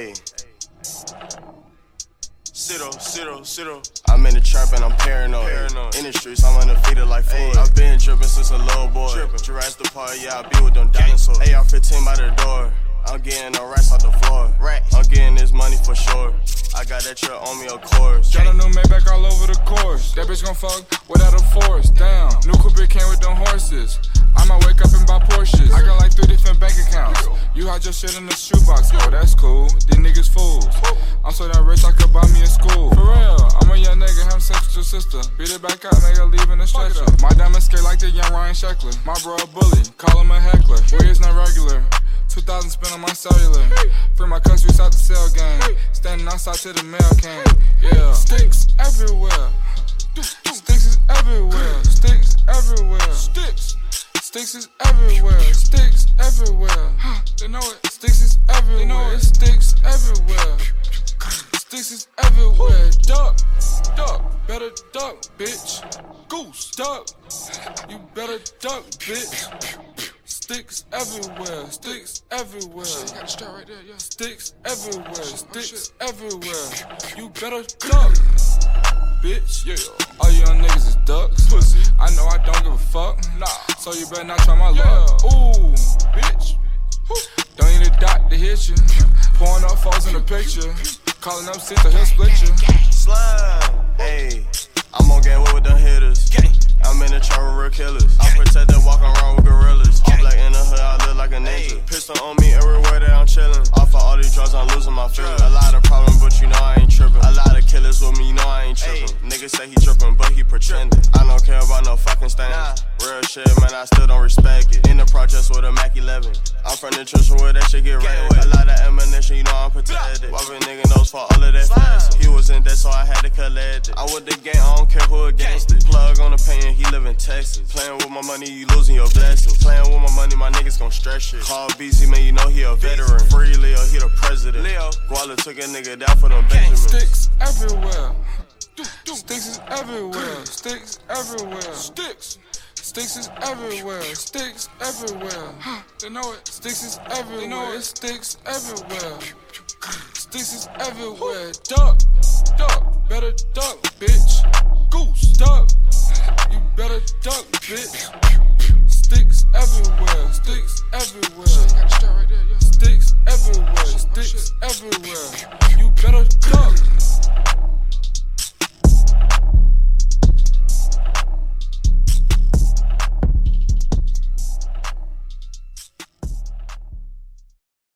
Hey. Zero, zero, zero. I'm in the trap and I'm paranoid. paranoid. In the streets, I'm undefeated like Floyd. I've been dripping since a little boy. Drippin'. Jurassic Park, yeah, I be with them dinosaurs. AR 15 by the door. I'm getting the rats off the floor. Rats. I'm getting this money for sure. I got that truck on me, of course. Got a new Maybach all over the course. That bitch gon' fuck without a force. Damn. New Cooper came with them horses. I might wake up and buy Porsches. I got like three hide your shit in the shoebox. Oh, that's cool. These niggas fools. I'm so damn rich I could buy me a school. For real, I'm a young nigga having sex with your sister. Beat it back up, nigga, leaving the stretcher. My diamond skate like the young Ryan Sheckler. My bro a bully, call him a heckler. We is not regular. 2000 spent on my cellular. Free my country, out the cell game. Standing outside till the mail came. Yeah. Sticks is everywhere. Sticks everywhere. They know it. Sticks is everywhere. They know it. Sticks everywhere. Sticks is everywhere. Duck, duck, better duck, bitch. Goose, duck. You better duck, bitch. Sticks everywhere, sticks everywhere. Right there, yeah. Sticks everywhere, sticks everywhere. You better duck, bitch. Yeah. All you young niggas is ducks. Pussy. I know I don't give a fuck. Nah. So you better not try my yeah. luck. Ooh, bitch. Don't need a dot to hit you. Pouring up foes in the picture. Calling up six to hit split you. Slime, hey. I'm on game with them hitters. I'm in the trap with real killers. I'm protected, walking around with gorillas. All black in the hood, I look like a ninja. Pistol on me everywhere that I'm chillin'. Off of all these drugs, I'm losing my feelings. Shit, man, I still don't respect it. In the projects with a Mac 11. I'm from the church where that shit get ready. A lot of ammunition, you know I'm protected. Whopping nigga knows for all of that fast. He was in debt, so I had to collect it. I with the gang, I don't care who against it. Plug on the pain, he live in Texas. Playing with my money, you losing your blessings. Playing with my money, my niggas gon' stretch it. Call BZ, man, you know he a veteran. Free Leo, he the president. Leo, Guala took a nigga down for them Benjamins. Sticks everywhere. Sticks is everywhere. Sticks everywhere. Sticks. Sticks is everywhere. Sticks everywhere. They know it. Sticks is everywhere. They know it. Sticks everywhere. Sticks is everywhere. Duck, duck. Better duck, bitch. Goose, duck. You better duck, bitch. Sticks everywhere. Sticks everywhere. Sticks everywhere. Sticks everywhere.